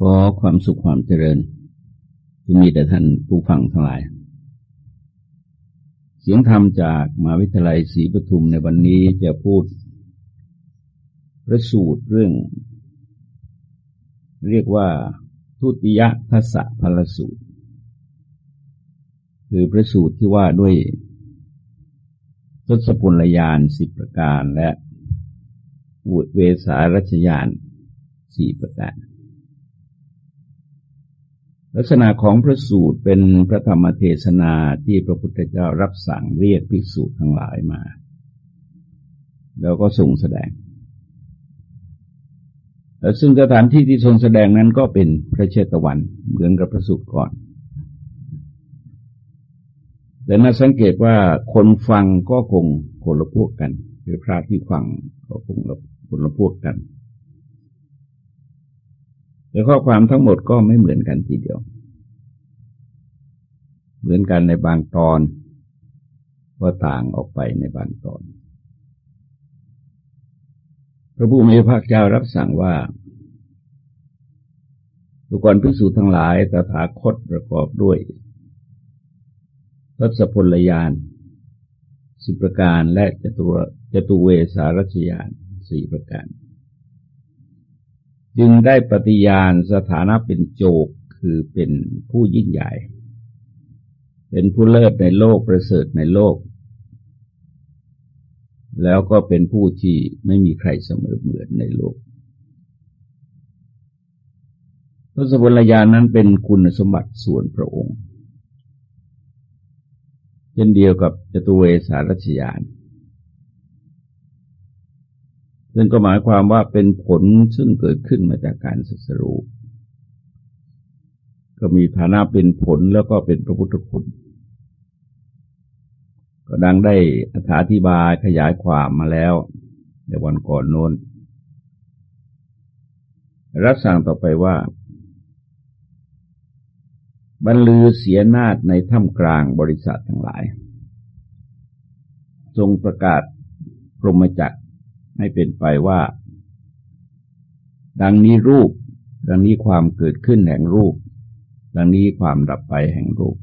ก็ความสุขความเจริญจะมีแต่ท่านผู้ฟังทั้งหลาย เสียงธรรมจากมหาวิทยาลัยศรีปทุมในวันนี้จะพูดพระสูตรเรื่อง เรียกว่าทุติยทัศพลสูตร คือพระสูตรที่ว่าด้วยทศพลยานสิบประการและเวสารัชยานสี่ประการ ลักษณะของพระสูตรเป็นพระธรรมเทศนาที่พระพุทธเจ้ารับสั่งเรียกภิกษุทั้งหลายมา แล้วก็ส่งแสดง และซึ่งสถานที่ที่ทรงแสดงนั้นก็เป็นพระเชตวันเหมือนกับพระสูตรก่อน แต่น่าสังเกตว่าคนฟังก็คงคนละพวกกันคือพระที่ฟังก็คงคนละพวกกัน แต่ข้อความทั้งหมดก็ไม่เหมือนกันทีเดียว เหมือนกันในบางตอนก็ต่างออกไปในบางตอน พระผู้มีพระเจ้ารับสั่งว่าทุกคนพิสูจน์ทั้งหลายตถาคตประกอบด้วยทศพลยานสิบประการและจตุจตุเวสารชยานสี่ประการ จึงได้ปฏิญาณสถานะเป็นโจกคือเป็นผู้ยิ่งใหญ่ เป็นผู้เลิศในโลกประเสริฐในโลก แล้วก็เป็นผู้ที่ไม่มีใครเสมอเหมือนในโลกทศพลยานนั้นเป็นคุณสมบัติส่วนพระองค์ เช่นเดียวกับจตุเวสารัชยาน ซึ่งก็หมายความว่าเป็นผลซึ่งเกิดขึ้นมาจากการศึกษารู้ก็มีฐานะเป็นผลแล้วก็เป็นพระพุทธคุณ ก็ดังได้อธิบายขยายความมาแล้ว ในวันก่อนโน้น รับสั่งต่อไปว่า บรรลือเสียนาฏในถ้ำกลางบริษัททั้งหลาย ทรงประกาศพรหมจักร ให้เป็นไปว่า ดังนี้รูป ดังนี้ความเกิดขึ้นแห่งรูป ดังนี้ความดับไปแห่งรูป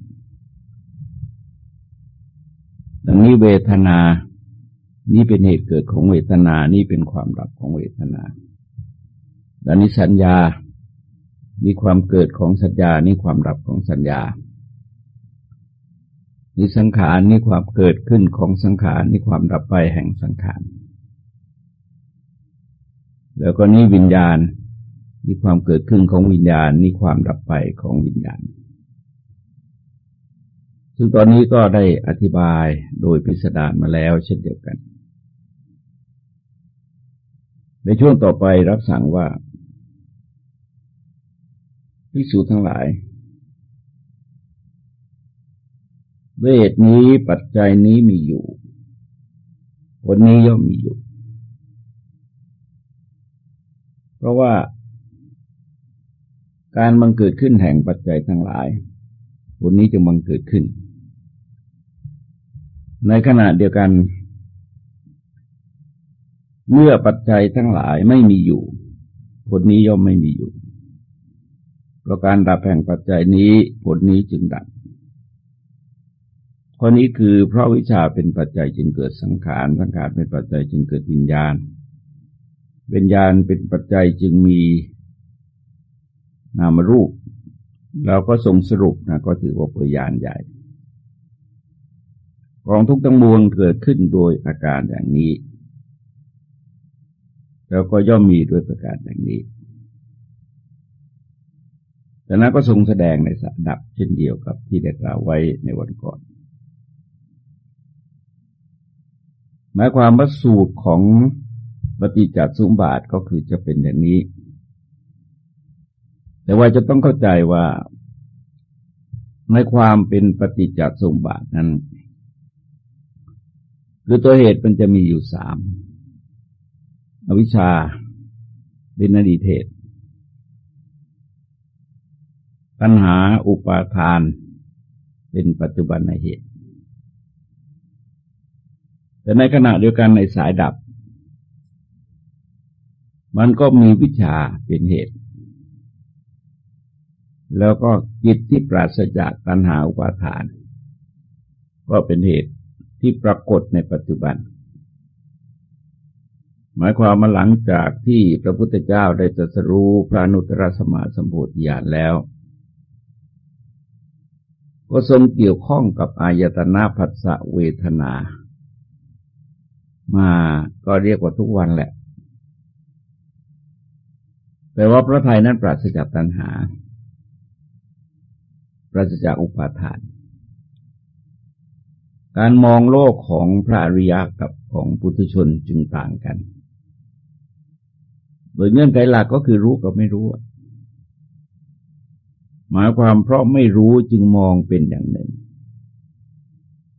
ดังนี้เวทนา นี่เป็นเหตุเกิดของเวทนา นี่เป็นความดับของเวทนา ดังนี้สัญญา นี่ความเกิดของสัญญา นี่ความดับของสัญญานี่สังขารนี่ความเกิดขึ้นของสังขารนี่ความดับไปแห่งสังขาร แล้วก็นี่วิญญาณมีความเกิดขึ้นของวิญญาณนี่ความดับไปของวิญญาณ ซึ่งตอนนี้ก็ได้อธิบายโดยพิสดารมาแล้วเช่นเดียวกัน ในช่วงต่อไปรับสั่งว่าภิกษุทั้งหลายเวทนี้ปัจจัยนี้มีอยู่คนนี้ย่อมมีอยู่ เพราะว่าการบังเกิดขึ้นแห่งปัจจัยทั้งหลายผลนี้จะบังเกิดขึ้น ในขณะเดียวกัน เมื่อปัจจัยทั้งหลายไม่มีอยู่ผลนี้ย่อมไม่มีอยู่เพราะการดับแห่งปัจจัยนี้ผลนี้จึงดับข้อนี้คือเพราะวิชาเป็นปัจจัยจึงเกิดสังขาร สังขารเป็นปัจจัยจึงเกิดวิญญาณ วิญญาณเป็นปัจจัยจึงมีนามรูป เราก็ทรงสรุปนะก็ถือว่าเป็นญาณใหญ่ กองทุกตั้งมวลเกิดขึ้นโดยอาการอย่างนี้ แล้วก็ย่อมมีด้วยประการอย่างนี้แต่นั้นก็ทรงแสดงในสดับเช่นเดียวกับที่ได้กล่าวไว้ในวันก่อน หมายความว่าสูตรของ ปฏิจจสมบาทก็คือจะเป็นอย่างนี้ แต่ว่าจะต้องเข้าใจว่าในความเป็นปฏิจจสมบาทนั้น คือตัวเหตุมันจะมีอยู่สามอวิชชาเป็นอดีตเหตุปัญหาอุปาทานเป็นปัจจุบันในเหตุ แต่ในขณะเดียวกันในสายดับ มันก็มีวิชาเป็นเหตุ แล้วก็จิตที่ปราศจากตัณหาอุปาทาน ก็เป็นเหตุที่ปรากฏในปัจจุบัน หมายความมาหลังจากที่พระพุทธเจ้าได้ตรัสรู้พระนุตตรสมาสัมโพธิญาณแล้ว ก็ทรงเกี่ยวข้องกับอายตนะผัสสะเวทนา มาก็เรียกว่าทุกวันแหละ แต่ว่าพระไทยนั้นปราศจากตัณหา ปราศจากอุปาทาน การมองโลกของพระอริยะกับของปุถุชนจึงต่างกัน โดยเงื่อนไขหลักก็คือรู้กับไม่รู้ หมายความเพราะไม่รู้จึงมองเป็นอย่างหนึ่ง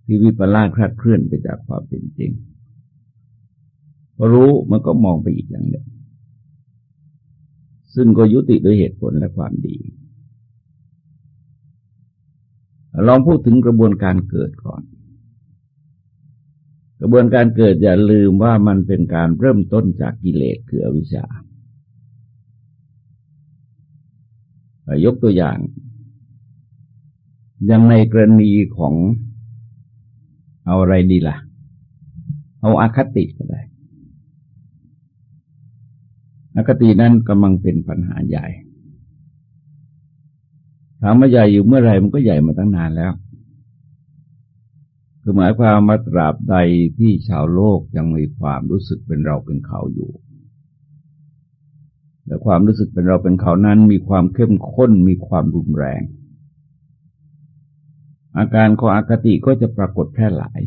ที่วิปลาสคลาดเคลื่อนไปจากความเป็นจริงพอรู้มันก็มองไปอีกอย่างหนึ่ง ซึ่งก็ยุติโดยเหตุผลและความดี ลองพูดถึงกระบวนการเกิดก่อน กระบวนการเกิดอย่าลืมว่ามันเป็นการเริ่มต้นจากกิเลสคืออวิชชายกตัวอย่าง อย่างในกรณีของเอาอะไรดีละ่ะ เอาอาคติก็ได้ อาคตินั้นกำลังเป็นปัญหาใหญ่ถามว่าใหญ่อยู่เมื่อไรมันก็ใหญ่มาตั้งนานแล้ว คือหมายความมาตราบใดที่ชาวโลกยังมีความรู้สึกเป็นเราเป็นเขาอยู่ และความรู้สึกเป็นเราเป็นเขานั้นมีความเข้มข้นมีความรุนแรง อาการของอากติก็จะปรากฏแพร่หลาย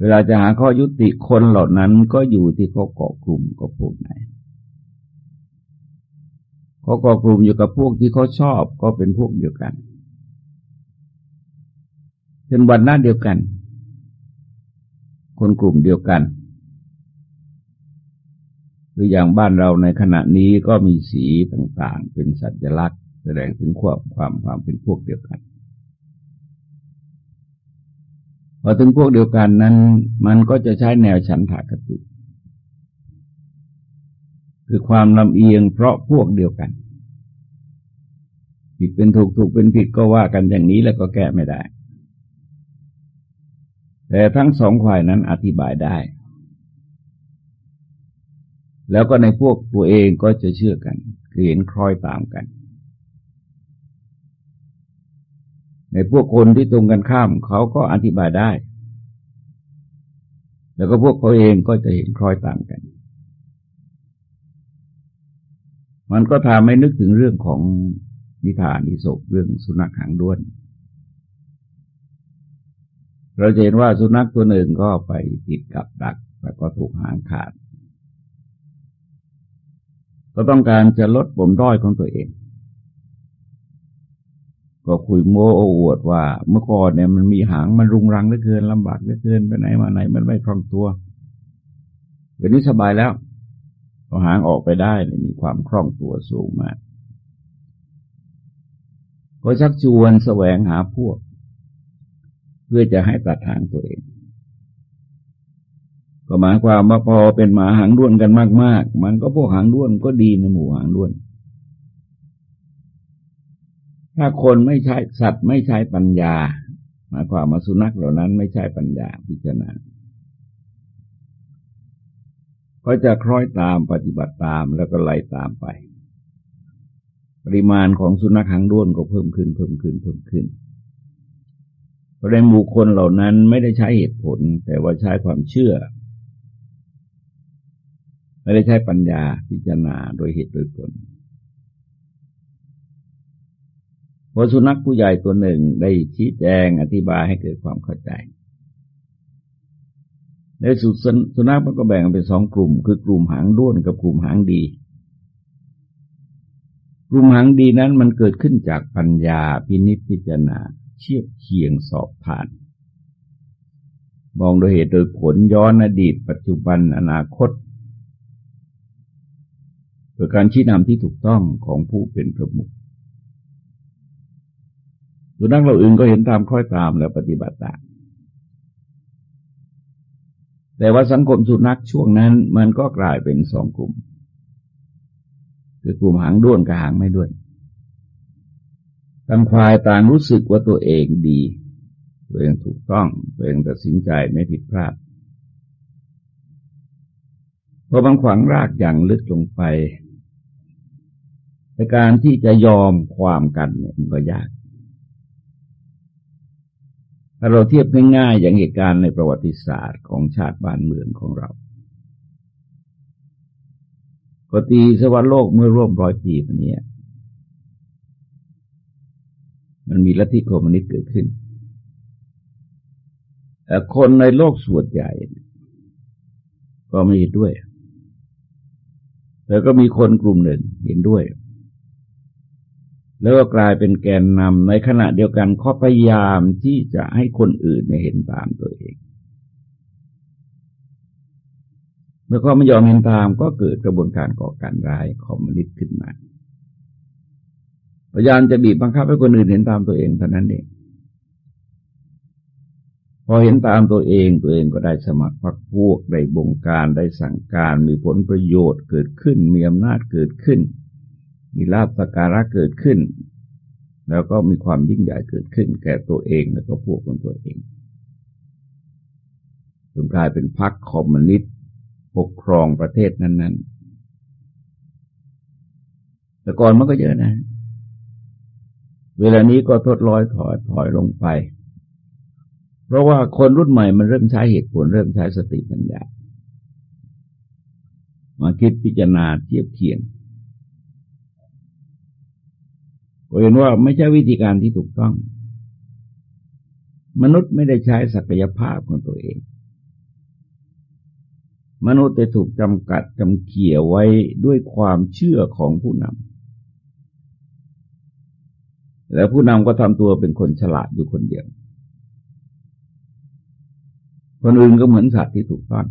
เวลาจะหาข้อยุติคนเหล่านั้นก็อยู่ที่เขาเกาะกลุ่มกับพวกไหนเขาเกาะกลุ่มอยู่กับพวกที่เขาชอบก็เป็นพวกเดียวกัน เป็นวันหน้าเดียวกัน คนกลุ่มเดียวกันหรืออย่างบ้านเราในขณะนี้ก็มีสีต่างๆ เป็นสัญลักษณ์ แสดงถึงความความความเป็นพวกเดียวกัน พอถึงพวกเดียวกันนั้น มันก็จะใช้แนวฉันทากติ คือความลำเอียงเพราะพวกเดียวกันผิดเป็นถูกถูกเป็นผิดก็ว่ากันอย่างนี้แล้วก็แก้ไม่ได้ แต่ทั้งสองฝ่ายนั้นอธิบายได้ แล้วก็ในพวกตัวเองก็จะเชื่อกัน คือเห็นคล้อยตามกัน ในพวกคนที่ตรงกันข้ามเขาก็อธิบายได้ แล้วก็พวกเขาเองก็จะเห็นคล้อยตามกัน มันก็ทำให้นึกถึงเรื่องของนิทานนิศกเรื่องสุนัขหางด้วน เราเห็นว่าสุนัขตัวหนึ่งก็ไปติดกับดักแล้วก็ถูกหางขาด ก็ต้องการจะลดปมด้อยของตัวเอง ก็คุยโม้อวดว่า เมื่อก่อนเนี่ยมันมีหางมันรุงรังเหลือเกินลำบากเหลือเกินไปไหนมาไหนมันไม่คล่องตัวเดี๋ยวนี้สบายแล้วพอหางออกไปได้มีความคล่องตัวสูงมากก็ชักชวนแสวงหาพวก เพื่อจะให้ตัดทางตัวเอง ก็หมายความว่าพอเป็นหมาหางด้วนกันมาก ๆ มันก็พวกหางด้วนก็ดีในหมู่หางด้วน ถ้าคนไม่ใช่สัตว์ไม่ใช้ปัญญาหมายความมาสุนัขเหล่านั้นไม่ใช่ปัญญาพิจารณาก็จะคล้อยตามปฏิบัติตามแล้วก็ไล่ตามไป ปริมาณของสุนัขหางด้วนก็เพิ่มขึ้นเพิ่มขึ้นเพิ่มขึ้นเพราะในบุคคลเหล่านั้นไม่ได้ใช้เหตุผล แต่ว่าใช้ความเชื่อ ไม่ได้ใช้ปัญญาพิจารณาโดยเหตุโดยผล พอสุนัขผู้ใหญ่ตัวหนึ่งได้ชี้แจงอธิบายให้เกิดความเข้าใจในสุดสุนัขมันก็แบ่งเป็นสองกลุ่ม คือกลุ่มหางด้วนกับกลุ่มหางดี กลุ่มหางดีนั้นมันเกิดขึ้นจากปัญญาพินิจพิจารณาเทียบเคียงสอบผ่าน มองโดยเหตุโดยผลย้อนอดีต ปัจจุบันอนาคตเพื่อการชี้นำที่ถูกต้องของผู้เป็นประมุข สุนัขเราอื่นก็เห็นตามค่อยตามแล้วปฏิบัติตามแต่ว่าสังคมสุนัขช่วงนั้น มันก็กลายเป็นสองกลุ่ม คือกลุ่มหางด้วนกับหางไม่ด้วนต่างฝ่ายต่างรู้สึกว่าตัวเองดี ตัวเองถูกต้อง ตัวเองตัดสินใจไม่ผิดพลาดพอบางขวางรากอย่างลึกลงไปในการที่จะยอมความกันเนี่ยมันก็ยาก ถ้าเราเทียบง่ายๆ อย่างเหตุการณ์ในประวัติศาสตร์ของชาติบ้านเมืองของเราก็ตีสวรรค์โลกเมื่อร่วมร้อยปีมานี้มันมีลัทธิคอมมิวนิสต์เกิดขึ้นแต่คนในโลกส่วนใหญ่ ก็ไม่เห็นด้วยแต่ก็มีคนกลุ่มหนึ่งเห็นด้วย แล้วก็กลายเป็นแกนนำในขณะเดียวกันเขาพยายามที่จะให้คนอื่นเห็นตามตัวเอง เมื่อเขาไม่ยอมเห็นตามก็เกิดกระบวนการก่อการร้ายคอมมิวนิสต์ขึ้นมาพยายามจะบีบบังคับให้คนอื่นเห็นตามตัวเองเท่านั้นเองพอเห็นตามตัวเองตัวเองก็ได้สมัครพรรคพวกได้บงการได้สั่งการมีผลประโยชน์เกิดขึ้นมีอำนาจเกิดขึ้น มีลาภสการะเกิดขึ้น แล้วก็มีความยิ่งใหญ่เกิดขึ้น แก่ตัวเองแล้วก็พวกของตัวเองจนกลายเป็นพรรคคอมมิวนิสต์ปกครองประเทศนั้น ๆ แต่ก่อนมันก็เยอะนะ เวลานี้ก็ทดลอยถอยถอยลงไป เพราะว่าคนรุ่นใหม่มันเริ่มใช้เหตุผล เริ่มใช้สติปัญญามาคิดพิจารณาเทียบเคียงก็ เห็นว่าไม่ใช่วิธีการที่ถูกต้อง มนุษย์ไม่ได้ใช้ศักยภาพของตัวเอง มนุษย์ได้ถูกจำกัดจำเกี่ยวไว้ด้วยความเชื่อของผู้นำแล้วผู้นำก็ทำตัวเป็นคนฉลาดอยู่คนเดียว คนอื่นก็เหมือนสัตว์ที่ถูกต้อง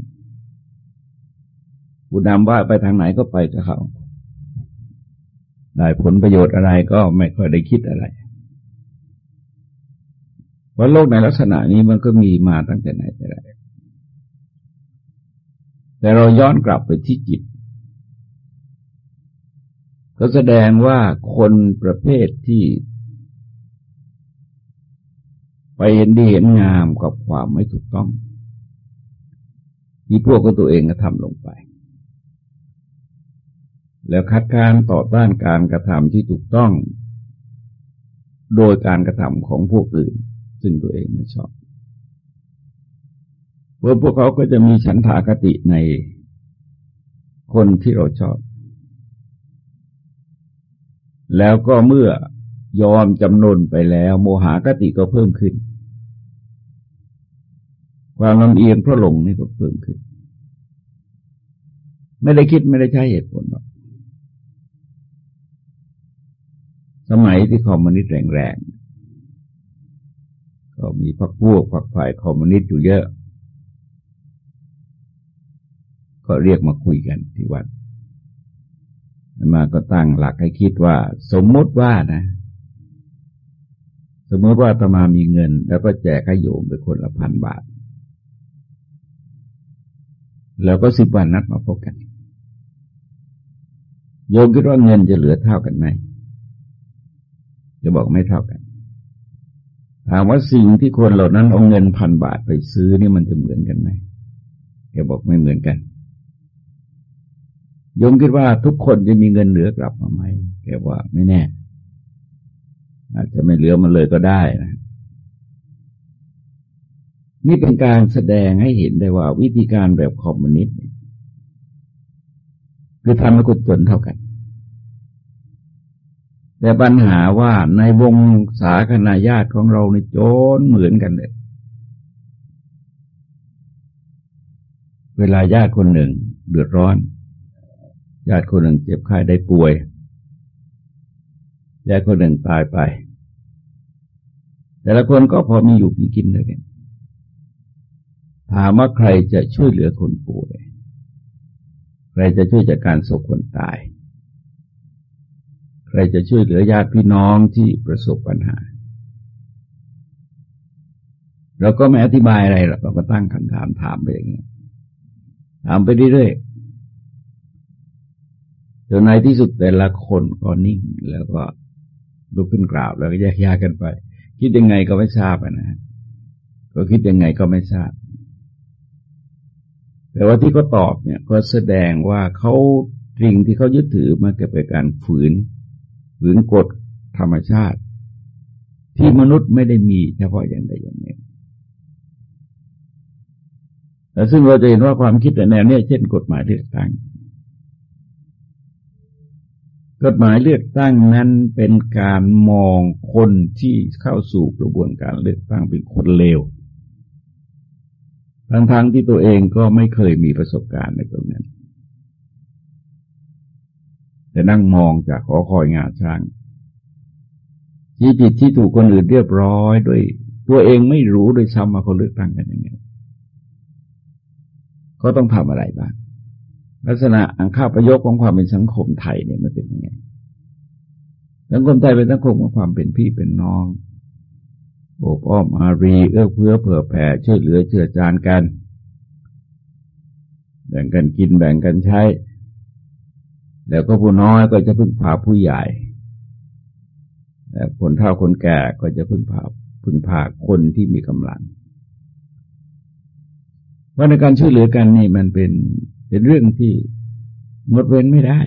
ผู้นำว่าไปทางไหนก็ไปกับเขา ได้ผลประโยชน์อะไรก็ไม่ค่อยได้คิดอะไรเพราะโลกในลักษณะนี้มันก็มีมาตั้งแต่ไหนแต่ไรแต่เราย้อนกลับไปที่จิต ก็แสดงว่าคนประเภทที่ ไปเห็นดีเห็นงามกับความไม่ถูกต้อง ที่พวกก็ตัวเองก็ทำลงไป แล้วคัดค้านต่อต้านการกระทำที่ถูกต้อง โดยการกระทำของพวกอื่น ซึ่งตัวเองไม่ชอบเพราะพวกเขาก็จะมีฉันทากติในคนที่เราชอบ แล้วก็เมื่อยอมจำนนไปแล้ว โมหากติก็เพิ่มขึ้น ความลำเอียงเพราะหลงนี่ก็เพิ่มขึ้น ไม่ได้คิดไม่ได้ใช้เหตุผลหรอก สมัยที่คอมมิวนิสต์แรงๆ ก็มีพรรคพวกพรรคฝ่ายคอมมิวนิสต์อยู่เยอะ ก็เรียกมาคุยกันที่วัด มาก็ตั้งหลักให้คิดว่า สมมติว่านะ สมมติว่าตมามีเงิน แล้วก็แจกให้โยมไปคนละพันบาท แล้วก็สิบวันนัดมาพบกัน โยมคิดว่าเงินจะเหลือเท่ากันไหม จะบอกไม่เท่ากันถามว่าสิ่งที่คนเหล่านั้นเอาเงินพันบาทไปซื้อนี่มันจะเหมือนกันไหมแกบอกไม่เหมือนกันยมคิดว่าทุกคนจะมีเงินเหลือกลับมาไหมแกว่าไม่แน่ อาจจะไม่เหลือมันเลยก็ได้นะนี่เป็นการแสดงให้เห็นได้ว่าวิธีการแบบคอมมิวนิสต์คือทำให้คนจนเท่ากัน แต่ปัญหาว่าในวงสาคนาญาติของเราในโจนเหมือนกันเลยเวลาญาติคนหนึ่งเดือดร้อน ญาติคนหนึ่งเจ็บไข้ได้ป่วย ญาติคนหนึ่งตายไป แต่ละคนก็พอมีอยู่กินกินด้วยกัน ถามว่าใครจะช่วยเหลือคนป่วย ใครจะช่วยจากการศพคนตาย ใครจะช่วยเหลือญาติพี่น้องที่ประสบปัญหา เราก็ไม่อธิบายอะไรเราก็ตั้งคำถามถามไปอย่างนี้ถามไปเรื่อยๆจนในที่สุดแต่ละคนก็นิ่งแล้วก็ลุกขึ้นกราบแล้วก็แยกย้ายกันไป คิดยังไงก็ไม่ทราบนะ ก็คิดยังไงก็ไม่ทราบ แต่ว่าที่เขาตอบเนี่ย ก็แสดงว่าเขาสิ่งที่เขายึดถือมาเกิดเป็นการฝืน ฝืนกฎธรรมชาติ ที่มนุษย์ไม่ได้มีเฉพาะอย่างใดอย่างหนึ่งแต่ซึ่งเราจะเห็นว่าความคิดแต่แนวเนี้ยเช่นกฎหมายเลือกตั้ง กฎหมายเลือกตั้งนั้นเป็นการมองคนที่เข้าสู่กระบวนการเลือกตั้งเป็นคนเลวทั้งๆทที่ตัวเองก็ไม่เคยมีประสบการณ์ในตรงนั้น แต่นั่งมองจากขอคอยงาช้างที่จิตที่ถูกคนอื่นเรียบร้อยด้วย ตัวเองไม่รู้ด้วยซ้ำมาเขาเลือกตั้งกันยังไงเขาต้องทำอะไรบ้าง ลักษณะอังคาประโยคของความเป็นสังคมไทยเนี่ยมันเป็นยังไงสังคมไทยเป็นสังคมของความเป็นพี่เป็นน้องโอบอ้อมอารีเอื้อเพื่อเผื่อแผ่ช่วยเหลือเชื่อจานกัน แบ่งกันกินแบ่งกันใช้ แล้วก็ผู้น้อยก็จะพึ่งพาผู้ใหญ่แต่คนเฒ่าคนแก่ก็จะพึ่งพาพึ่งพาคนที่มีกำลังว่าในการช่วยเหลือกันนี่มันเป็นเป็นเรื่องที่งดเว้นไม่ได้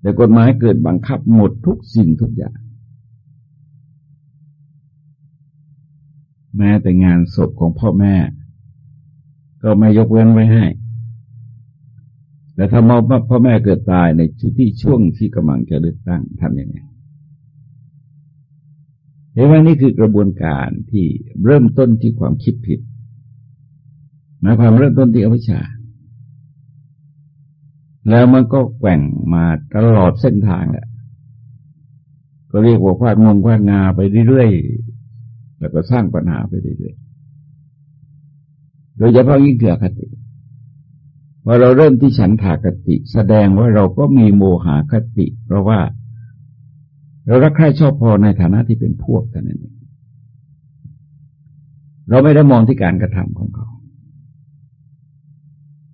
แต่กฎหมายเกิดบังคับหมดทุกสิ่งทุกอย่าง แม้แต่งานศพของพ่อแม่ ก็ไม่ยกเว้นไว้ให้ แต่ถ้ามอพ่อแม่เกิดตายในชุดที่ช่วงที่กำลังจะเลือกตั้งทำยังไงเห็นว่านี่คือกระบวนการที่เริ่มต้นที่ความคิดผิดหมายความเริ่มต้นที่อวิชชา แล้วมันก็แกว่งมาตลอดเส้นทางแหละก็เรียกว่าควาดงงควาดงาไปเรื่อยๆแล้วก็สร้างปัญหาไปเรื่อยๆโดยเฉพาะยิ่งเกือคติ ว่าเราเริ่มที่ฉันถากติ แสดงว่าเราก็มีโมหะคติ เพราะว่า เรารักใคร่ชอบพอในฐานะที่เป็นพวกกันนั่นเองเราไม่ได้มองที่การกระทำของเขา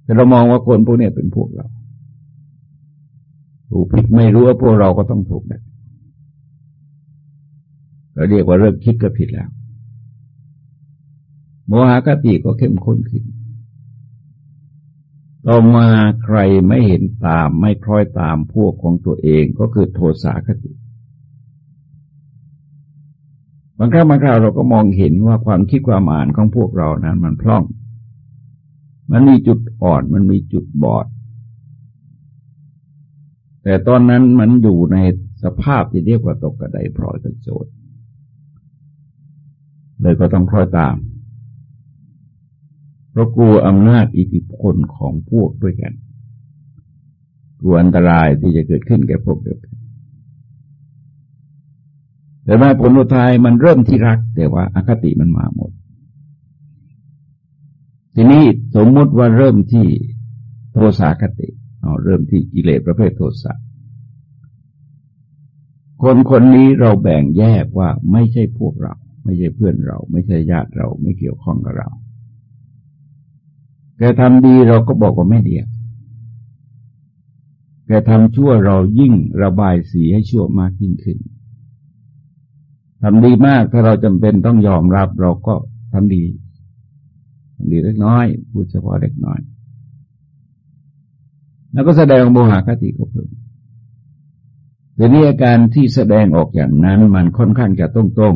แต่เรามองว่าคนพวกนี้เป็นพวกเรา ถูกผิดไม่รู้ว่าพวกเราก็ต้องถูกนะเราเรียกว่าเริ่มคิดก็ผิดแล้ว โมหะติก็เข้มข้นขึ้น ต่อมาใครไม่เห็นตามไม่คล้อยตามพวกของตัวเองก็คือโทสาคติ บางครั้งบางคราวเราก็มองเห็นว่าความคิดความอ่านของพวกเรานั้นมันพร่อง มันมีจุดอ่อนมันมีจุดบอด แต่ตอนนั้นมันอยู่ในสภาพที่เรียกว่าตกกระไดพลอยกระโจดเลยก็ต้องคล้อยตาม เพราะกลัวอำนาจอิทธิพลของพวกด้วยกัน กลัวอันตรายที่จะเกิดขึ้นแก่พวกเดียวกันแต่แม้ผลสุดท้ายมันเริ่มที่รัก แต่ว่าอาคติมันมาหมด ทีนี้สมมติว่าเริ่มที่โทสะคติเอาเริ่มที่กิเลสประเภทโทสะคนคนนี้เราแบ่งแยกว่าไม่ใช่พวกเรา ไม่ใช่เพื่อนเรา ไม่ใช่ญาติเรา ไม่เกี่ยวข้องกับเรา แกทำดีเราก็บอกว่าไม่ดีแกทำชั่วเรายิ่งระบายสีให้ชั่วมากยิ่งขึ้นทำดีมากถ้าเราจำเป็นต้องยอมรับ เราก็ทำดีทำดีเล็กน้อยพูดเฉพาะเล็กน้อย แล้วก็แสดงโมหะคติก็เพิ่มแต่นี้อาการที่แสดงออกอย่างนั้นมันค่อนข้างจะตรง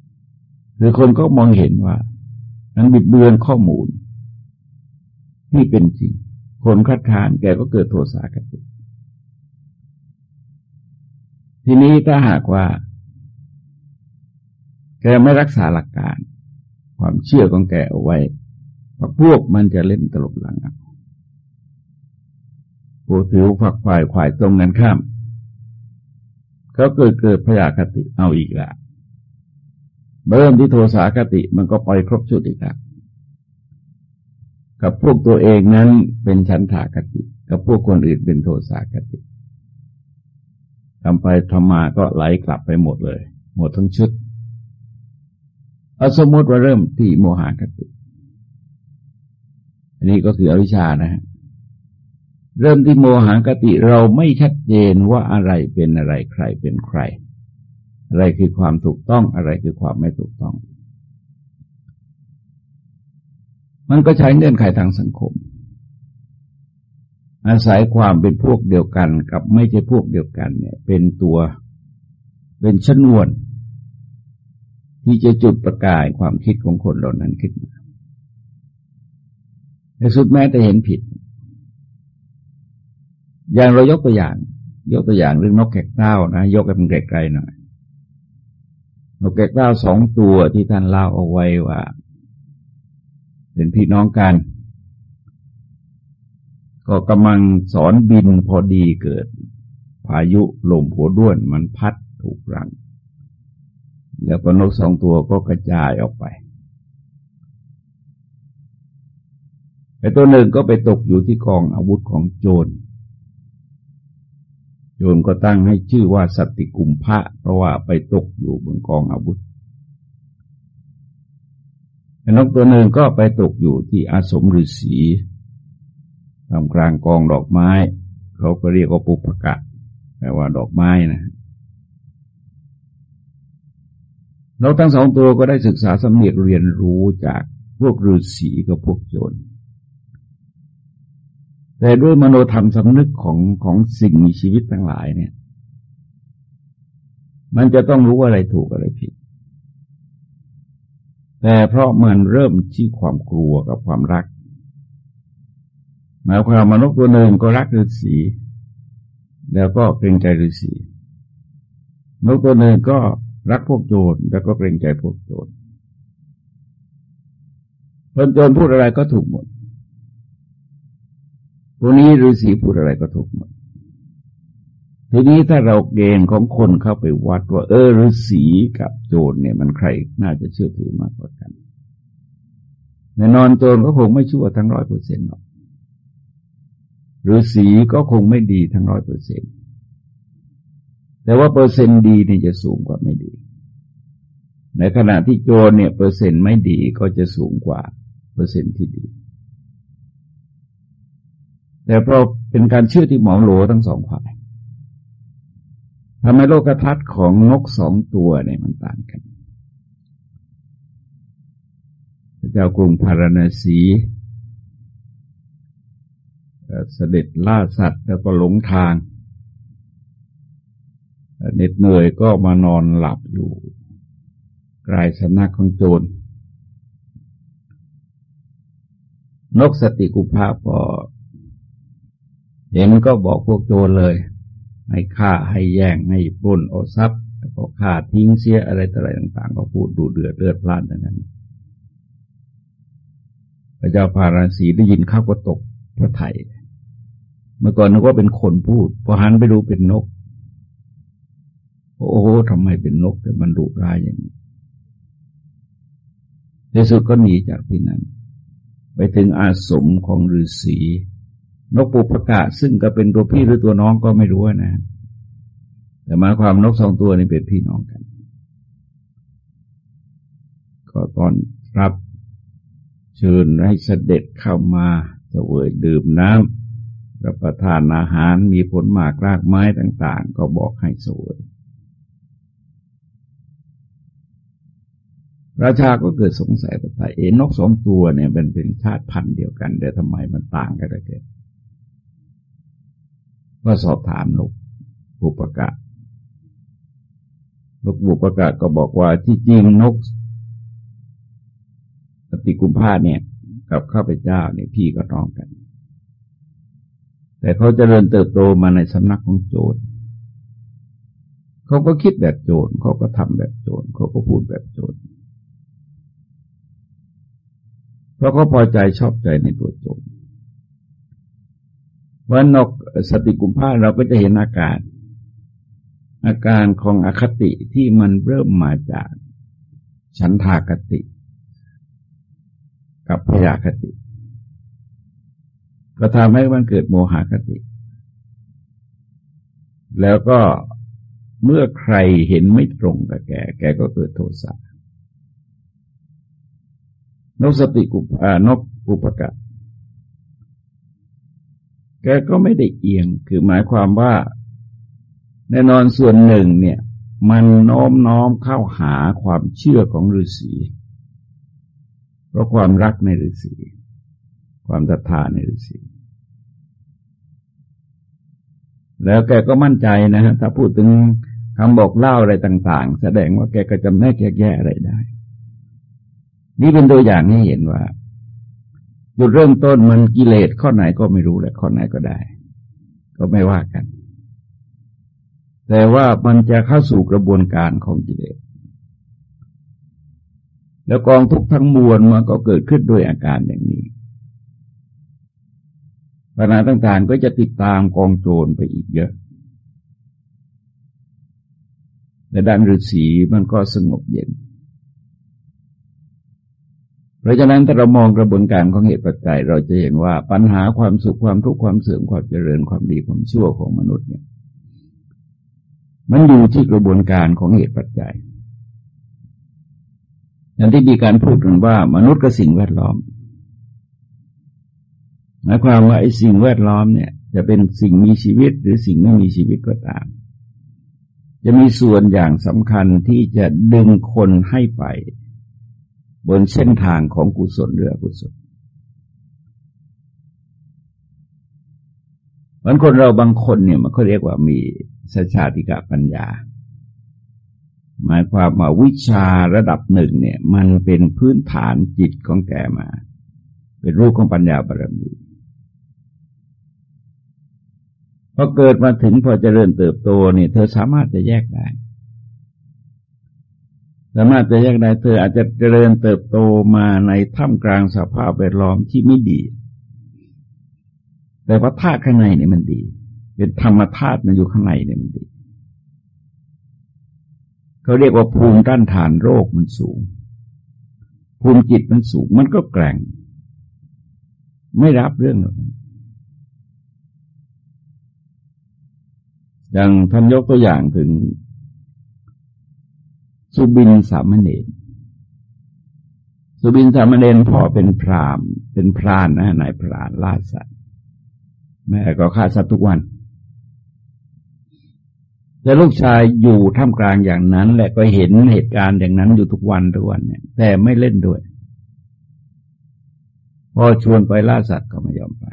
ๆคือคนก็มองเห็นว่านั้นบิดเบือนข้อมูล ที่เป็นจริง คนคัดค้านแกก็เกิดโทสะคติทีนี้ถ้าหากว่า แกไม่รักษาหลักการ ความเชื่อของแกเอาไว้พวกมันจะเล่นตลบหลังผู้ถือฝักฝ่ายขวายตรงกันข้ามเขาเกิดเกิดพยาคติเอาอีกล้วเริ่มที่โทสาคติมันก็ปล่อยครบชุดอีกแล้ว กับพวกตัวเองนั้นเป็นชั้นถาคติ กับพวกคนอื่นเป็นโทสาคติทำไปทำมาก็ไหลกลับไปหมดเลย หมดทั้งชุดเอาสมมติว่าเริ่มที่โมหะคติ อันนี้ก็คืออวิชชานะฮะเริ่มที่โมหากติเราไม่ชัดเจนว่าอะไรเป็นอะไรใครเป็นใคร อะไรคือความถูกต้องอะไรคือความไม่ถูกต้อง มันก็ใช้เงื่อนไขทางสังคม อาศัยความเป็นพวกเดียวกันกับไม่ใช่พวกเดียวกันเนี่ย เป็นตัวเป็นชนวน ที่จะจุดประกายความคิดของคนเหล่านั้นขึ้นมาในสุดแม้แต่เห็นผิด อย่างเรายกตัวอย่าง ยกตัวอย่างเรื่องนกแกกเต้านะยกกันไกลๆหน่อยนกแกกเต้าสองตัวที่ท่านเล่าเอาไว้ว่า เป็นพี่น้องกัน ก็กำลังสอนบินพอดีเกิด พายุลมหัวด้วนมันพัดถูกรัง แล้วก็นกสองตัวก็กระจายออกไปไอ้ตัวหนึ่งก็ไปตกอยู่ที่กองอาวุธของโจรโยมก็ตั้งให้ชื่อว่าสติกุมภะเพราะว่าไปตกอยู่บนกองอาวุธ นกตัวหนึ่งก็ไปตกอยู่ที่อาสมฤาษีทำกลางกองดอกไม้ เขาก็เรียกว่าปุปกะแปลว่าดอกไม้นะเราทั้งสองตัวก็ได้ศึกษาสำเนียกเรียนรู้จากพวกฤาษีกับพวกโจรแต่ด้วยมโนธรรมสำนึกของของสิ่งมีชีวิตทั้งหลายเนี่ย มันจะต้องรู้อะไรถูกอะไรผิด แต่เพราะมันเริ่มที่ความกลัวกับความรัก หมายความมนุษย์ตัวหนึ่งก็รักฤาษีแล้วก็เกรงใจฤาษีนกตัวหนึ่งก็รักพวกโจรแล้วก็เกรงใจพวกโจรคนโจรพูดอะไรก็ถูกหมดพวกนี้ฤาษีพูดอะไรก็ถูกหมด ทีนี้ถ้าเราเกณฑ์ของคนเข้าไปวัดว่า เออฤาษีกับโจรเนี่ย มันใครน่าจะเชื่อถือมากกว่ากันแน่นอนโจรก็คงไม่ชั่วทั้งร้อยเปอร์เซ็นต์หรอกฤาษีก็คงไม่ดีทั้งร้อยเปอร์เซ็นต์แต่ว่าเปอร์เซ็นต์ดีเนี่ยจะสูงกว่าไม่ดี ในขณะที่โจรเนี่ยเปอร์เซ็นต์ไม่ดีก็จะสูงกว่าเปอร์เซ็นต์ที่ดี แต่เพราะเป็นการเชื่อที่หมอโหลทั้งสองฝ่าย ทำให้โลกทัศน์ของนกสองตัวเนี่ยมันต่างกัน พระเจ้ากรุงพาราณสีเสด็จล่าสัตว์แล้วก็หลงทางเหน็ดเหนื่อยก็มานอนหลับอยู่กลายสนักของโจร นกสติกุภาพอเห็นก็บอกพวกโจรเลย ให้ฆ่าให้แย่งให้ปล้นเอาทรัพย์แล้วก็ฆ่าทิ้งเสียอะไรต่ออะไรต่าง ๆ ก็พูดดูเดือดเลือดพล่านอย่างนั้น พระเจ้าพาราสีได้ยินข้าวก็ตกพระไทยเมื่อก่อนนึกว่าเป็นคนพูดพอหันไปดูเป็นนก โอ้โหทำไมเป็นนกแต่มันดุร้ายอย่างนี้ในสุดก็หนีจากที่นั้น ไปถึงอาสมของฤาษี นกปุพกะซึ่งก็เป็นตัวพี่หรือตัวน้องก็ไม่รู้นะ แต่มาความนกสองตัวนี้เป็นพี่น้องกัน ก็ตอนรับเชิญให้เสด็จเข้ามาเสวยดื่มน้ำรับประทานอาหารมีผลหมากรากไม้ต่าง ๆ ก็บอกให้เสวยราชาก็เกิดสงสัยว่าเอ็นกสองตัวเนี่ยเป็นเป็นชาติพันธุ์เดียวกัน แต่ทำไมมันต่างกันเกิด ก็สอบถามนกบุปกะนกบุปกะก็บอกว่าที่จริงนกปฏิกุมภาเนี่ย กับข้าพเจ้าเนี่ยพี่ก็น้องกัน แต่เขาจเจริญเติบโตมาในสำนักของโจรเขาก็คิดแบบโจรเขาก็ทำแบบโจรเขาก็พูดแบบโจรเพราะเขาพอใจชอบใจในตัวโจร ว่านกสติกุมภาเราก็จะเห็นอาการ อาการของอคติที่มันเริ่มมาจากฉันทากติ กับพยาคติ ก็ทำให้มันเกิดโมหคติ แล้วก็เมื่อใครเห็นไม่ตรงกับแก แกก็เกิดโทสะนกสติกุปนกอุปกะ แกก็ไม่ได้เอียง คือหมายความว่า แน่นอนส่วนหนึ่งเนี่ย มันน้อมน้อมเข้าหาความเชื่อของฤาษีเพราะความรักในฤาษีความศรัทธาในฤาษีแล้วแกก็มั่นใจนะฮะถ้าพูดถึงคำบอกเล่าอะไรต่าง ๆ แสดงว่าแกก็จำแนกแยกอะไรได้ นี่เป็นตัวอย่างให้เห็นว่า จุดเริ่มต้นมันกิเลสข้อไหนก็ไม่รู้แหละข้อไหนก็ได้ ก็ไม่ว่ากัน แต่ว่ามันจะเข้าสู่กระบวนการของกิเลสแล้วกองทุกทั้งมวลมันก็เกิดขึ้นด้วยอาการอย่างนี้ปัญหาต่างๆก็จะติดตามกองโจรไปอีกเยอะในด้านฤาษีมันก็สงบเย็น เพราะฉะนั้นถ้าเรามองกระบวนการของเหตุปัจจัย เราจะเห็นว่าปัญหาความสุขความทุกข์ความเสื่อมความเจริญความดีความชั่วของมนุษย์เนี่ย มันอยู่ที่กระบวนการของเหตุปัจจัยอย่างที่มีการพูดกันว่ามนุษย์กับสิ่งแวดล้อมหมายความว่าไอ้สิ่งแวดล้อมเนี่ย จะเป็นสิ่งมีชีวิตหรือสิ่งไม่มีชีวิตก็ตาม จะมีส่วนอย่างสำคัญที่จะดึงคนให้ไป บนเส้นทางของกุศลหรืออกุศลมันคนเราบางคนเนี่ยมันเขาเรียกว่ามีสัจชาติกะปัญญา หมายความว่าวิชาระดับหนึ่งเนี่ย มันเป็นพื้นฐานจิตของแกมา เป็นรูปของปัญญาบารมีพอเกิดมาถึงพอเจริญเติบโตเนี่ย เธอสามารถจะแยกได้ สามารถจะแยกได้เธออาจจะเจริญเติบโตมาในท่ามกลางสภาพแวดล้อมที่ไม่ดี แต่ว่าธาตุข้างในเนี่ยมันดี เป็นธรรมธาตุมันอยู่ข้างในเนี่ยมันดี เขาเรียกว่าภูมิต้านทานโรคมันสูง ภูมิจิตมันสูง มันก็แกร่ง ไม่รับเรื่องเหล่านั้นอย่างท่านยกตัวอย่างถึง สุบินสามเณรสุบินสามเณรพ่อเป็นพรามเป็นพรานนะนายพรานล่าสัตว์แม่ก็ฆ่าสัตว์ทุกวัน แต่ลูกชายอยู่ท่ามกลางอย่างนั้นแหละก็เห็นเหตุการณ์อย่างนั้นอยู่ทุกวันทุกวันเนี่ย แต่ไม่เล่นด้วยพอชวนไปล่าสัตว์ก็ไม่ยอมไป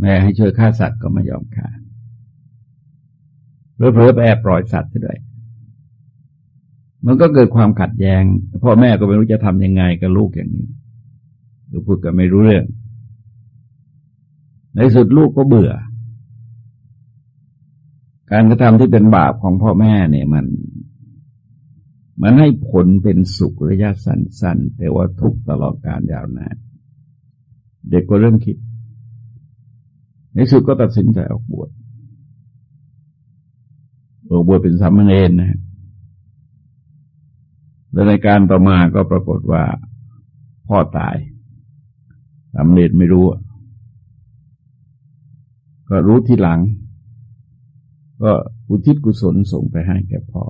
แม่ให้ช่วยฆ่าสัตว์ก็ไม่ยอมฆ่าเผลอๆไปแอบปล่อยสัตว์ด้วย มันก็เกิดความขัดแยง้ง พ่อแม่ก็ไม่รู้จะทำยังไงกับลูกอย่างนี้ลูกพูดก็ไม่รู้เรื่อง ในสุดลูกก็เบื่อ การกระทำที่เป็นบาปของพ่อแม่เนี่ยมัน มันให้ผลเป็นสุขระยะสั้นๆ แต่ว่าทุกตลอดการยาวนานเด็กก็เริ่มคิด ในสุดก็ตัดสินใจออกบวชออกบวชเป็นสามเณรนะ แล้วในการต่อมาก็ปรากฏว่าพ่อตายสามเณรไม่รู้ ก็รู้ทีหลัง ก็อุทิศกุศลส่งไปให้แก่พ่อ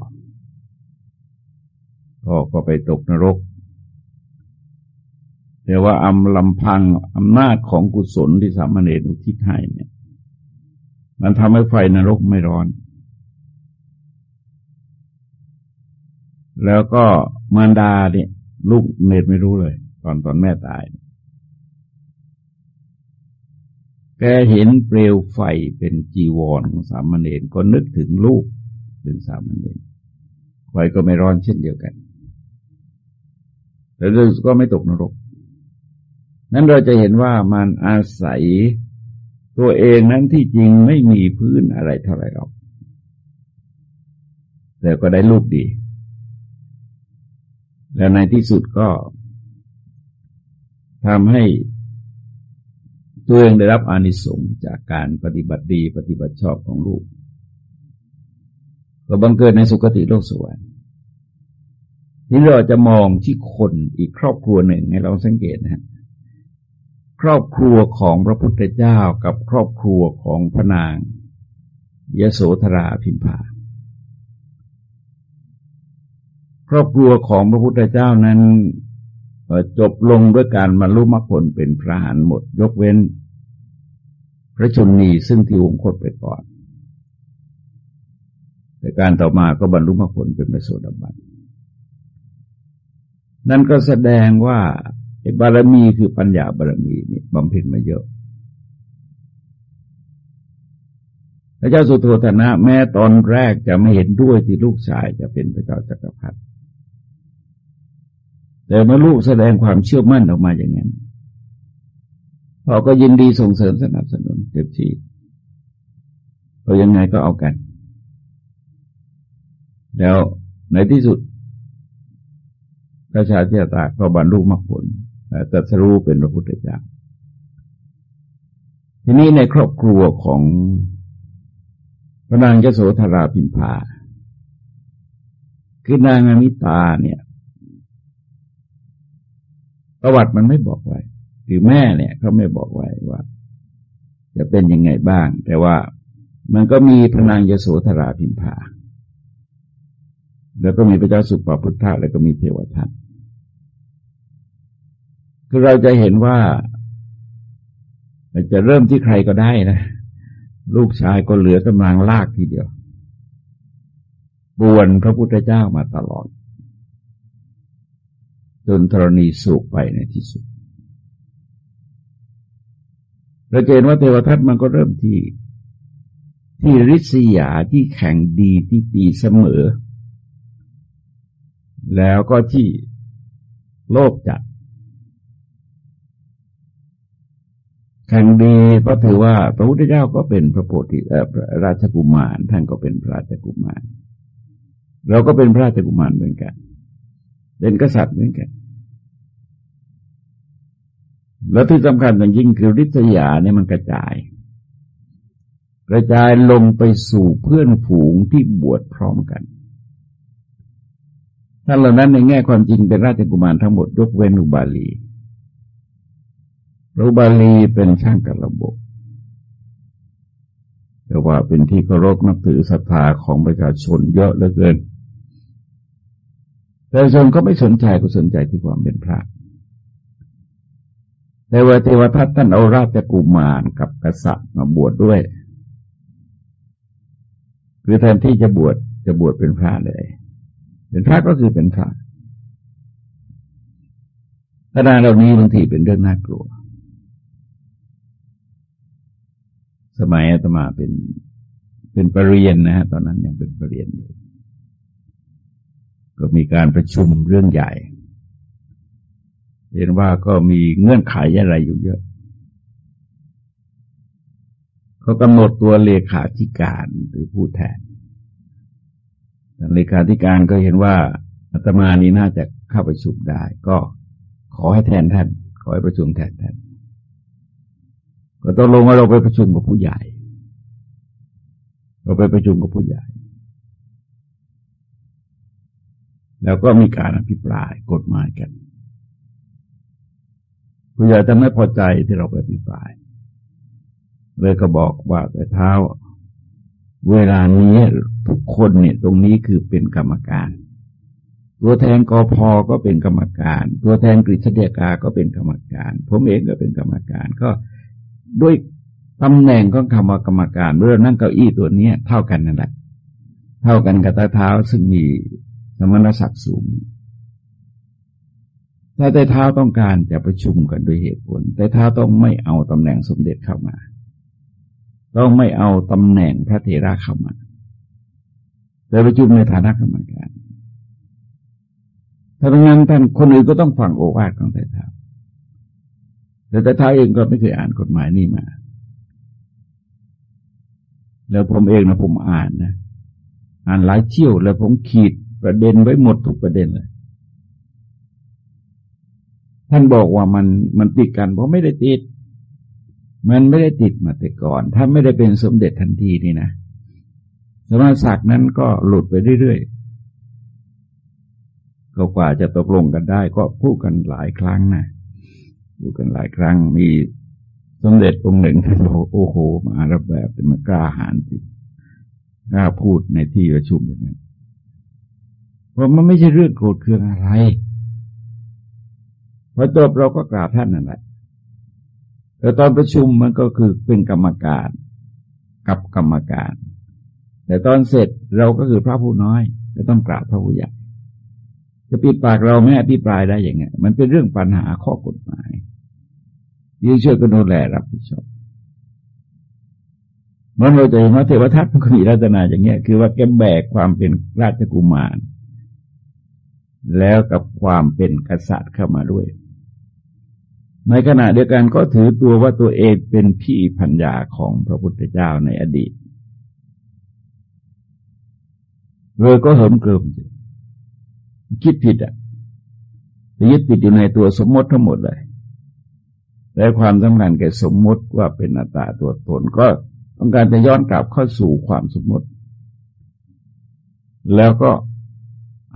พ่อก็ไปตกนรก แต่ว่าอำลำพังอำนาจของกุศลที่สามเณรอุทิศให้เนี่ย มันทำให้ไฟนรกไม่ร้อน แล้วก็มารดาเนี่ยลูกเนตไม่รู้เลย ตอนตอนแม่ตาย แกเห็นเปลวไฟเป็นจีวรของสามเณรก็นึกถึงลูกเป็นสามเณรไฟก็ไม่ร้อนเช่นเดียวกันแต่เรก็ไม่ตกนรก นั้นเราจะเห็นว่ามันอาศัยตัวเองนั้นที่จริงไม่มีพื้นอะไรเท่าไหร่หรอก แต่ก็ได้ลูกดี และในที่สุดก็ทำให้ตัวเองได้รับอานิสงส์จากการปฏิบัติดีปฏิบัติชอบของลูกก็บังเกิดในสุคติโลกสวรรค์ที่เราจะมองที่คนอีกครอบครัวหนึ่งให้เราสังเกตนะฮะครอบครัวของพระพุทธเจ้ากับครอบครัวของพระนางยโสธราพิมพา ครอบครัวของพระพุทธเจ้านั้นจบลงด้วยการบรรลุมรรคผลเป็นพระหันหมด ยกเว้น พระชนนีซึ่งที่วงคตไปก่อน แต่การต่อมาก็บรรลุมรรคผลเป็นพระโสดาบันนั่นก็แสดงว่าบารมีคือปัญญาบารมีนี่บำเพ็ญมาเยอะพระเจ้าสุโธธนะ แม้ตอนแรกจะไม่เห็นด้วยที่ลูกชายจะเป็นพระเจ้าจักรพรรดิ แต่เมื่อลูกแสดงความเชื่อมั่นออกมาอย่างนั้นพ่อก็ยินดีส่งเสริมสนับสนุนเต็มที่เรายังไงก็เอากัน แล้วในที่สุดพระชาติตาก็บรรลุมรรคผลตัสรู้เป็นพระพุทธเจ้าทีนี้ในครอบครัวของพระนางยโสธราพิมพา คือนางอมิตาเนี่ย ประวัติมันไม่บอกไว้หรือแม่เนี่ยเขาไม่บอกไว้ว่า จะเป็นยังไงบ้าง แต่ว่ามันก็มีพระนางยโสธราพิมพาแล้วก็มีพระเจ้าสุปาพุทธะแล้วก็มีเทวทัตคือเราจะเห็นว่าจะเริ่มที่ใครก็ได้นะ ลูกชายก็เหลือกำลังลากทีเดียวบวนพระพุทธเจ้ามาตลอด จนธรณีสุกไปในที่สุดเราเห็นว่าเทวทัตมันก็เริ่มที่ ที่ริษยาที่แข่งดีที่ตีเสมอ แล้วก็ที่โลภจัดแข่งดีก็ถือว่าพระพุทธเจ้าก็เป็นพระโพธิราชกุมาร ท่านก็เป็นพระราชกุมาร เราก็เป็นพระราชกุมารเหมือนกัน เป็นกษัตริย์เหมือนกัน แล้วที่สำคัญอย่างยิ่งคือริษยาเนี่ยมันกระจาย กระจายลงไปสู่เพื่อนฝูงที่บวชพร้อมกันท่านเหล่านั้นในแง่ความจริงเป็นราชกุมารทั้งหมดยกเว้นอุบาลีอุบาลีเป็นช่างกับระบบแต่ว่าเป็นที่เคารพนับถือศรัทธาของประชาชนเยอะเหลือเกิน แต่ชนก็ไม่สนใจก็สนใจที่ความเป็นพระแต่ว่าเทวทัตท่านเอาราชกุมารกับกษัตริย์มาบวชดด้วย คือแทนที่จะบวชจะบวชเป็นพระเลย เป็นพระก็คือเป็นพระขณะเหล่านี้บางทีเป็นเรื่องน่ากลัว สมัยอาตมาเป็นเป็นปรริญญานะฮะตอนนั้นยังเป็นปรริญญาอยู่ ก็มีการประชุมเรื่องใหญ่ เห็นว่าก็มีเงื่อนไขอะไรอยู่เยอะ เขากำหนดตัวเลขาธิการหรือผู้แทนเลขาธิการก็เห็นว่าอาตมานี้น่าจะเข้าประชุมได้ ก็ขอให้แทนท่าน ขอให้ประชุมแทนท่านก็ต้องลงว่าเราไปประชุมกับผู้ใหญ่ เราไปประชุมกับผู้ใหญ่ แล้วก็มีการอภิปรายกฎหมายกันผู้ใหญ่จะไม่พอใจที่เราไปพิปราย เลยก็บอกว่าแต่เท้า เวลานี้ทุกคนเนี่ยตรงนี้คือเป็นกรรมการ ตัวแทนกอพอก็เป็นกรรมการ ตัวแทนกฤษฎีกาก็เป็นกรรมการ ผมเองก็เป็นกรรมการ ก็ด้วยตำแหน่งของคำว่ากรรมการเมื่อนั่งเก้าอี้ตัวนี้เท่ากันนั่นแหละ เท่ากันกับตาเท้าซึ่งมี สมณศักดิ์สูงถ้าแต่เท้าต้องการจะประชุมกันด้วยเหตุผล แต่เท้าต้องไม่เอาตำแหน่งสมเด็จเข้ามา ต้องไม่เอาตำแหน่งพระเถระเข้ามาแต่ประชุมในฐานะกรรมการถ้าเป็นงั้นท่านคนอื่นก็ต้องฟังโอวาทของแต่เท้าแต่แต่เท้าเองก็ไม่เคยอ่านกฎหมายนี่มา แล้วผมเองนะผมอ่านนะ อ่านหลายเที่ยวแล้วผมขีด ประเด็นไว้หมดทุกประเด็นเลย ท่านบอกว่ามันมันติดกันเพราะไม่ได้ติด มันไม่ได้ติดมาแต่ก่อนถ้านไม่ได้เป็นสมเด็จทันทีนี่นะสมาศักดิ์นั้นก็หลุดไปเรื่อยๆก็กว่าจะตกลงกันได้ ก็พูดกันหลายครั้งนะพูดกันหลายครั้งมีสมเด็จองค์หนึ่งท่านบอกโอ้โห มารับแบบแต่มากล้าหาญจริงกล้าพูดในที่ประชุมอย่างนั้น เพราะมันไม่ใช่เรื่องโกรธเคืองอะไรพอจบเราก็กราบท่านนั่นแหละแต่ตอนประชุมมันก็คือเป็นกรรมการกับกรรมการ แต่ตอนเสร็จเราก็คือพระผู้น้อยจะต้องกราบพระผู้ใหญ่จะปิดปากเราไม่อภิปรายได้อย่างไงมันเป็นเรื่องปัญหาข้อกฎหมายยิ่งช่วยกันดูแลรับผิดชอบมื่อเราจะเห็นว่าเทวทัตมันก็มีลักษณะอย่างเงี้ย คือว่าแกแบกความเป็นราชกุมาร แล้วกับความเป็นกษัตริย์เข้ามาด้วย ในขณะเดียวกันก็ถือตัวว่าตัวเองเป็นพี่พัญญาของพระพุทธเจ้าในอดีตเลยก็เหิมเกริมคิดผิดอะยึดติดอยู่ในตัวสมมติทั้งหมดเลยและความสำคัญแก่สมมติว่าเป็นอัตตาตัวตนก็ต้องการจะย้อนกลับเข้าสู่ความสมมติ แล้วก็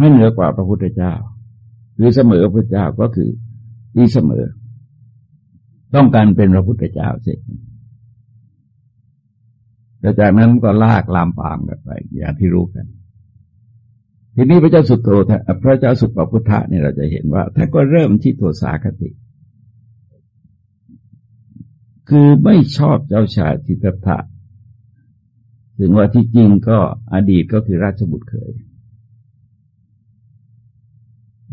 ให้เหนือกว่าพระพุทธเจ้า คือเสมอพระเจ้าก็คือที่เสมอ ต้องการเป็นพระพุทธเจ้าเสร็จแต่จากนั้นก็ลากลามปามกันไปอย่างที่รู้กัน ทีนี้พระเจ้าสุโธพระเจ้าสุปพุทธะเนี่ยเราจะเห็นว่าท่านก็เริ่มที่โทสาคติ คือไม่ชอบเจ้าชายทิตถะถึงว่าที่จริงก็อดีตก็คือราชบุตรเคย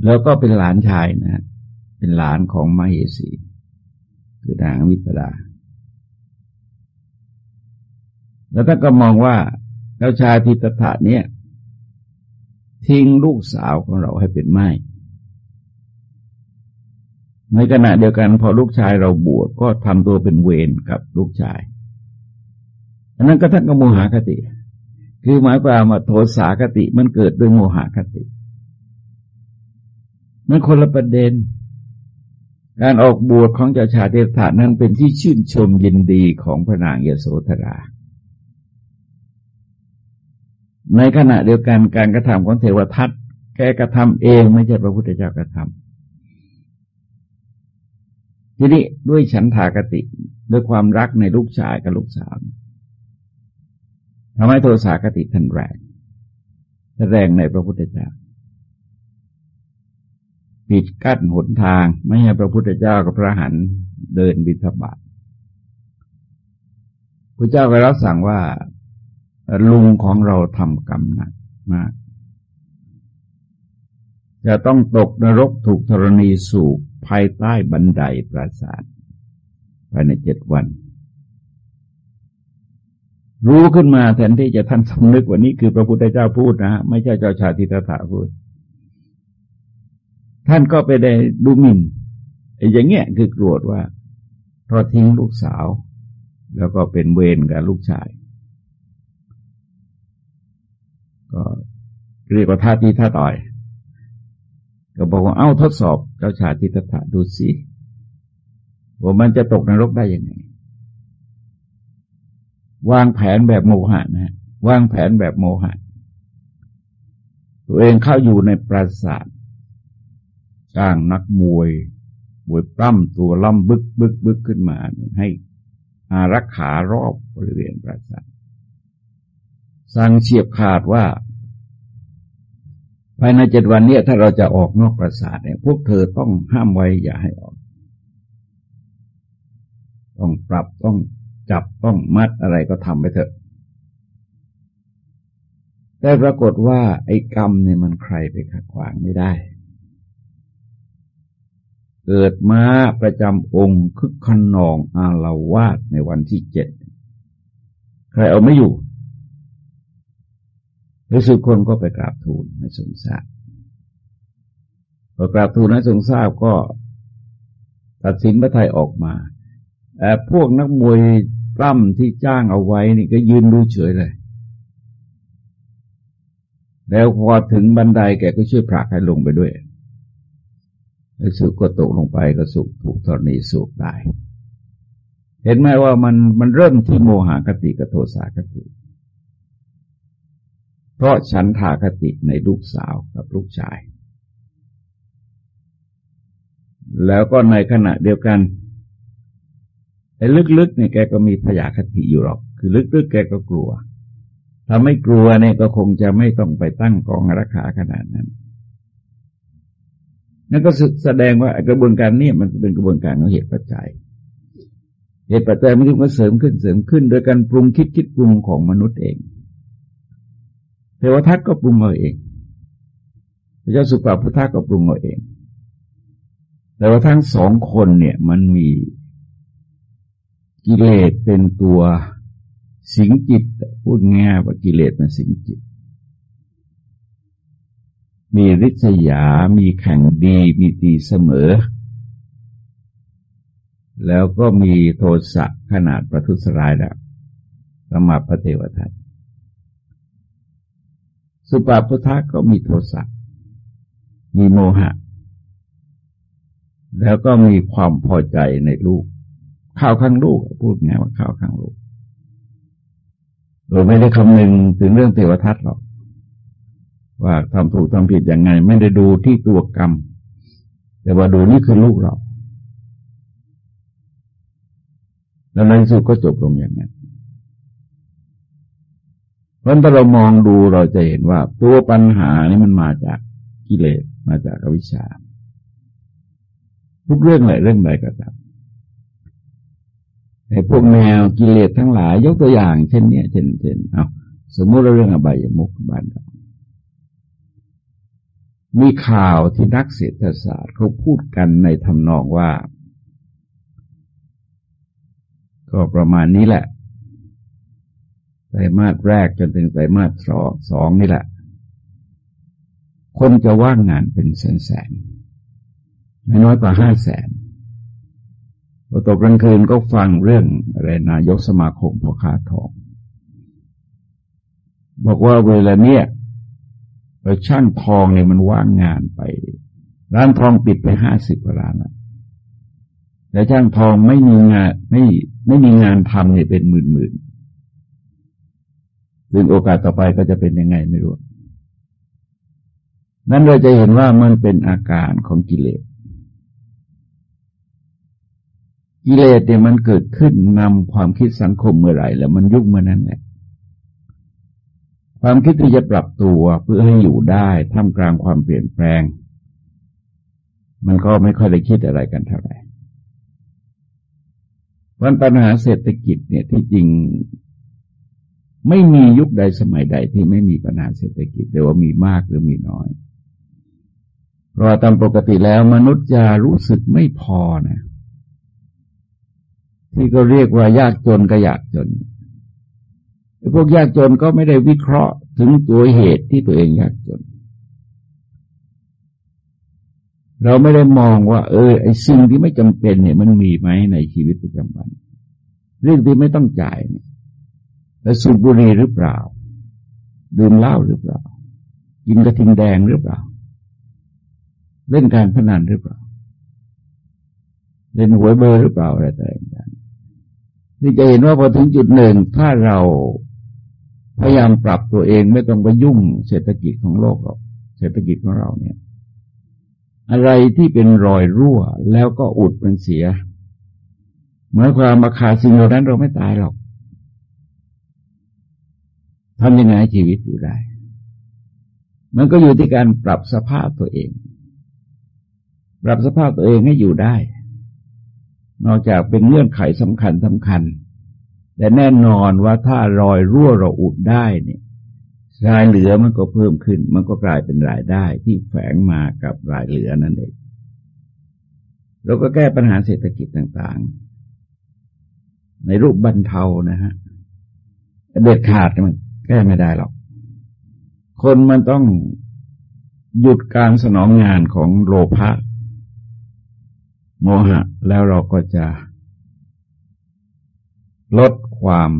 แล้วก็เป็นหลานชายนะเป็นหลานของมเหสี คือนางวิตราแล้วท่านก็มองว่าเจ้าชายทิตถะเนี่ย ทิ้งลูกสาวของเราให้เป็นไม้ในขณะเดียวกันพอลูกชายเราบวชก็ทำตัวเป็นเวรกับลูกชายอันนั้นก็ท่านก็โมหคติ คือหมายความว่าโทสาคติมันเกิดด้วยโมหคติ มันคนละประเด็น การออกบวชของเจ้าชายเทพถานั้นเป็นที่ชื่นชมยินดีของพระนางยโสธรา ในขณะเดียวกันการกระทำของเทวทัตแกกระทำเองไม่ใช่พระพุทธเจ้ากระทำทีนี้ด้วยฉันทากติด้วยความรักในลูกชายกับลูกสาวทำให้โทสากติทันแรงแรงในพระพุทธเจ้า ปิดกั้นหนทาง ไม่ให้พระพุทธเจ้ากับพระหันเดินบิณฑบาตพระเจ้าก็รับสั่งว่าลุงของเราทำกรรมหนักมาก จะต้องตกนรกถูกธรณีสูบภายใต้บันไดปราสาทภายในเจ็ดวัน รู้ขึ้นมาแทนที่จะท่านสำนึกว่านี้คือพระพุทธเจ้าพูดนะ ไม่ใช่เจ้าชาติตถาพูด ท่านก็ไปได้ดูหมิ่นไอ้ย่างเงี้ยคือโกรธว่าทอดทิ้งลูกสาว แล้วก็เป็นเวรกับลูกชาย ก็เรียกว่าท่าทีท่าต่อย ก็บอกว่าเอ้าทดสอบเจ้าชาติตถะดูสิว่ามันจะตกนรกได้ยังไง วางแผนแบบโมหะนะวางแผนแบบโมหะ ตัวเองเข้าอยู่ในปราสาท จ้างนักมวยมวยปล้ำตัวล่ำบึกบึกบึกขึ้นมาให้อารักขารอบบริเวณปราสาทสั่งเฉียบขาดว่า ภายในเจ็ดวันนี้ถ้าเราจะออกนอกปราสาทเนี่ยพวกเธอต้องห้ามไว้อย่าให้ออก ต้องปรับต้องจับต้องมัดอะไรก็ทำไปเถอะ แต่ปรากฏว่าไอ้กรรมเนี่ยมันใครไปขัดขวางไม่ได้ เกิดมาประจำองค์คึกขนองอาลาวาดในวันที่เจ็ดใครเอาไม่อยู่รู้สึกคนก็ไปกราบทูลให้ทรงทราบพอกราบทูลให้ทรงทราบก็ตัดสินพระไทยออกมาแต่พวกนักมวยปล้ำที่จ้างเอาไว้นี่ก็ยืนดูเฉยเลย แล้วพอถึงบันไดแกก็ช่วยผลักให้ลงไปด้วย แล้สุก็ตกลงไปก็สุกถูกธรณีสูบตาย เห็นไหมว่ามันมันเริ่มที่โมหะกติกับโทสะกติ เพราะฉันทากติในลูกสาวกับลูกชาย แล้วก็ในขณะเดียวกันไอ้ลึกๆเนี่ยแกก็มีพยาคติอยู่หรอก คือลึกๆแกก็กลัว ถ้าไม่กลัวเนี่ยก็คงจะไม่ต้องไปตั้งกองราคาขนาดนั้น นั่นก็แสดงว่ากระบวนการนี้มันเป็นกระบวนการของเหตุปัจจัย เหตุปัจจัยมันก็เสริมขึ้นเสริมขึ้น โดยการปรุงคิดคิดปรุงของมนุษย์เองเทวทัตก็ปรุงเอาเองพระเจ้าสุปาพุทธก็ปรุงเอาเอง แต่ว่าทั้งสองคนเนี่ย มันมีกิเลสเป็นตัวสิงจิต พูดง่ายว่ากิเลสมันสิงจิต มีริษยา มีแข่งดี มีตีเสมอ แล้วก็มีโทสะขนาดประทุษร้ายแล้วสมับพระเทวทัตสุปาพุทธะก็มีโทสะ มีโมหะ แล้วก็มีความพอใจในลูก ข้าวข้างลูก พูดไงว่าข้าวข้างลูกเราไม่ได้คำนึงถึงเรื่องเทวทัตหรอก ว่าทำถูกทำผิดยังไง ไม่ได้ดูที่ตัวกรรม แต่ว่าดูนี่คือลูกเรา แล้วในที่สุดก็จบลงอย่างนั้นเพราะถ้าเรามองดูเราจะเห็นว่า ตัวปัญหานี่มันมาจากกิเลสมาจากอวิชชา ทุกเรื่องไหนเรื่องใดก็ตามไอ้พวกแนวกิเลสทั้งหลาย ยกตัวอย่าง เช่น เนี้ยเช่นเช่นเอาสมมติเราเรื่องอบายมุกบ้านเรา มีข่าวที่นักเศรษฐศาสตร์เขาพูดกันในทำนองว่า ก็ประมาณนี้แหละไตรมาสแรกจนถึงไตรมาสสองสองนี่แหละ คนจะว่างงานเป็นแสนแสนไม่น้อยกว่าห้าแสนพอตกกลางคืนก็ฟังเรื่องอะไรนายกสมาคมพ่อค้าทอง บอกว่าเวลาเนี้ย ช่างทองเนี่ยมันว่างงานไป ร้านทองปิดไปห้าสิบกว่าร้านแล้วแต่ช่างทองไม่มีงานไม่ไม่มีงานทำเนี่ยเป็นหมื่นหมื่นซึ่งโอกาสต่อไปก็จะเป็นยังไงไม่รู้ นั้นเราจะเห็นว่ามันเป็นอาการของกิเลส กิเลสเนี่ยมันเกิดขึ้นนำความคิดสังคมเมื่อไหร่ แล้วมันยุ่งเมื่อนั้นแหละ ความคิดที่จะปรับตัวเพื่อให้อยู่ได้ท่ามกลางความเปลี่ยนแปลง มันก็ไม่ค่อยได้คิดอะไรกันเท่าไหร่วันปัญหาเศรษฐกิจเนี่ยที่จริงไม่มียุคใดสมัยใดที่ไม่มีปัญหาเศรษฐกิจแต่ว่ามีมากหรือมีน้อยเพราะตามปกติแล้วมนุษย์จะรู้สึกไม่พอนะที่ก็เรียกว่ายากจนก็ยากจน พวกยากจนก็ไม่ได้วิเคราะห์ถึงตัวเหตุที่ตัวเองยากจน เราไม่ได้มองว่า เออไอ้สิ่งที่ไม่จำเป็นเนี่ย มันมีไหมในชีวิตประจำวัน เรื่องที่ไม่ต้องจ่ายเนี่ยแต่สูบบุหรี่หรือเปล่า ดื่มเหล้าหรือเปล่า กินกระทิงแดงหรือเปล่า เล่นการพนันหรือเปล่า เล่นหวยเบอร์หรือเปล่าอะไรต่างๆนี่จะเห็นว่าพอถึงจุดหนึ่งถ้าเรา พยายามปรับตัวเองไม่ต้องไปยุ่งเศรษฐกิจของโลกหรอกเศรษฐกิจของเราเนี่ย อะไรที่เป็นรอยรั่วแล้วก็อุดเป็นเสียเมื่อความมาขาดสิ่งเหล่านั้นเราไม่ตายหรอกทำยังไงชีวิตอยู่ได้ มันก็อยู่ที่การปรับสภาพตัวเอง ปรับสภาพตัวเองให้อยู่ได้ นอกจากเป็นเงื่อนไขสำคัญสำคัญ แต่แน่นอนว่าถ้ารอยรั่วเราอุดได้เนี่ยรายเหลือมันก็เพิ่มขึ้น มันก็กลายเป็นรายได้ที่แฝงมากับรายเหลือนั่นเองเราก็แก้ปัญหาเศรษฐกิจต่างๆ ในรูปบรรเทานะฮะเด็ดขาดมันแก้ไม่ได้หรอก คนมันต้องหยุดการสนองงานของโลภะโมหะ แล้วเราก็จะ ลดความ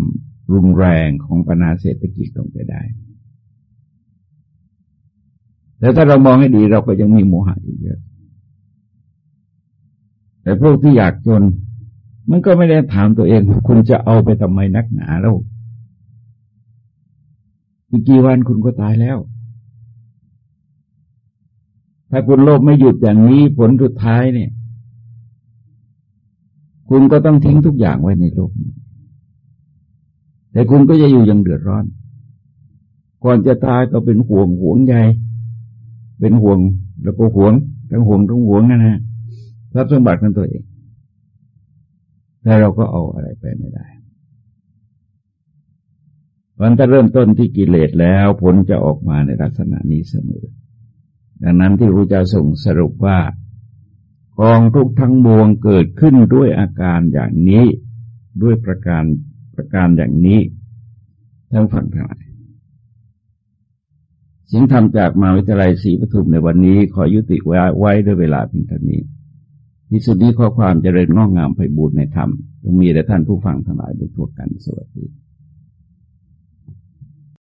รุนแรงของปัญหาเศรษฐกิจลงไปได้แต่ถ้าเรามองให้ดีเราก็ยังมีโมหะอยู่เยอะ แต่พวกที่อยากจน มันก็ไม่ได้ถามตัวเองคุณจะเอาไปทำไมนักหนาแล้วอีกกี่วันคุณก็ตายแล้ว ถ้าคุณโลภไม่หยุดอย่างนี้ผลสุดท้ายเนี่ย คุณก็ต้องทิ้งทุกอย่างไว้ในโลกนี้ แต่คุณก็จะอยู่อย่างเดือดร้อน ก่อนจะตายก็เป็นห่วงห่วงใยเป็นห่วงแล้วก็ห่วงทั้งห่วงทั้งห่วงนั่นนะทรัพย์สมบัติของตัวเองแแต่เราก็เอาอะไรไปไม่ได้วันถ้าเริ่มต้นที่กิเลสแล้วผลจะออกมาในลักษณะนี้เสมอ ดังนั้นที่พระเจ้าส่งสรุปว่ากองทุกทั้งมวงเกิดขึ้นด้วยอาการอย่างนี้ด้วยประการ ประการอย่างนี้ทั้งฝั่งทั้งหลายสิ่งทำจากมาวิทยาลัยศรีปทุมในวันนี้ขอยุติไว้ไว้ด้วยเวลาเพียงเท่านี้ ที่สุดนี้ข้อความจเจริญงอกงามไปบูรณนธรรมต้องมีแด่ท่านผู้ฟังทั้งหลายโดยทั่วกันสวัสดี